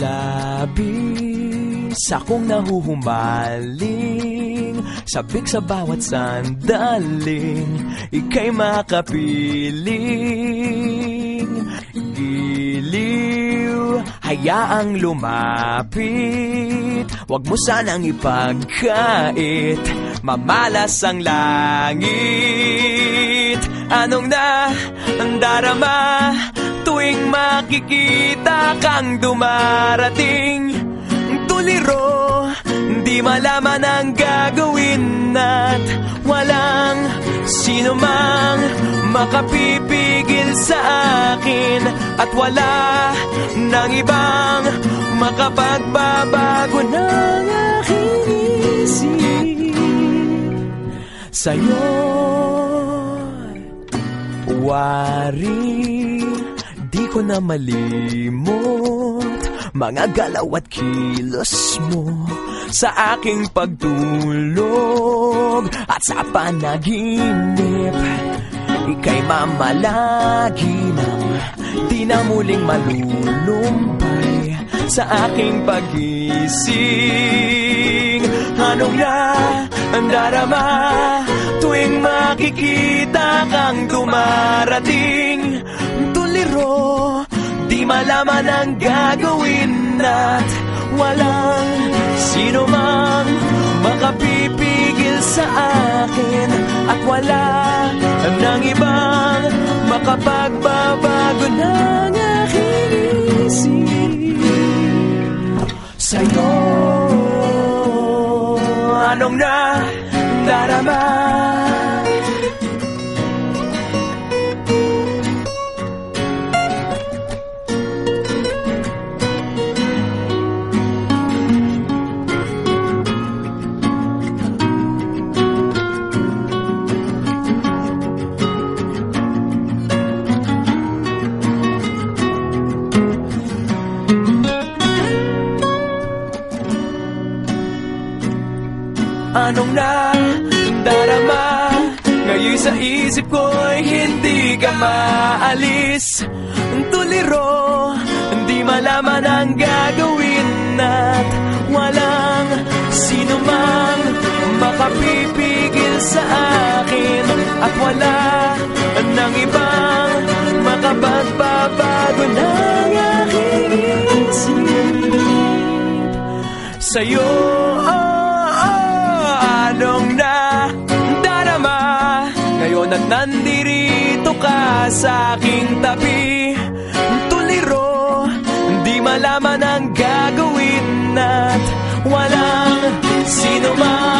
labis Akong nahuhumaling Sabik sa bawat sandaling Ika'y makapiling. Giliw Hayaang lumapit Huwag mo sanang ipagkait Mamalas ang langit. Anong na ang darama makikita kang dumarating. Tuliro Di malaman ang gagawin At walang sino mang Makapipigil sa akin. At wala nang ibang Makapagbabago ng aking isip. Sa'yo Wari Di ko na malimot Mga galaw at kilos mo Sa aking pagtulog At sa panaginip. Ika'y mamalagi nang Di na muling malulumbay Sa aking pagising. Anong na ang darama Tuwing makikita kang dumarating Tuliro Di malaman ang gagawin At walang sino mang Makapipigil sa akin At wala nang ibang Makapagbabago ng aking isip. Sa'yo Anong na Anong na darama. Ngayon sa isip ko'y hindi ka maalis. Tuliro Hindi malaman ang gagawin At walang sino mang Makapipigil sa akin. At wala nang ibang Makapagbabago ng aking isip. Sa'yo anong na darama Ngayon at nandirito ka sa aking tabi. Tuliro, di malaman ang gagawin At walang sino mang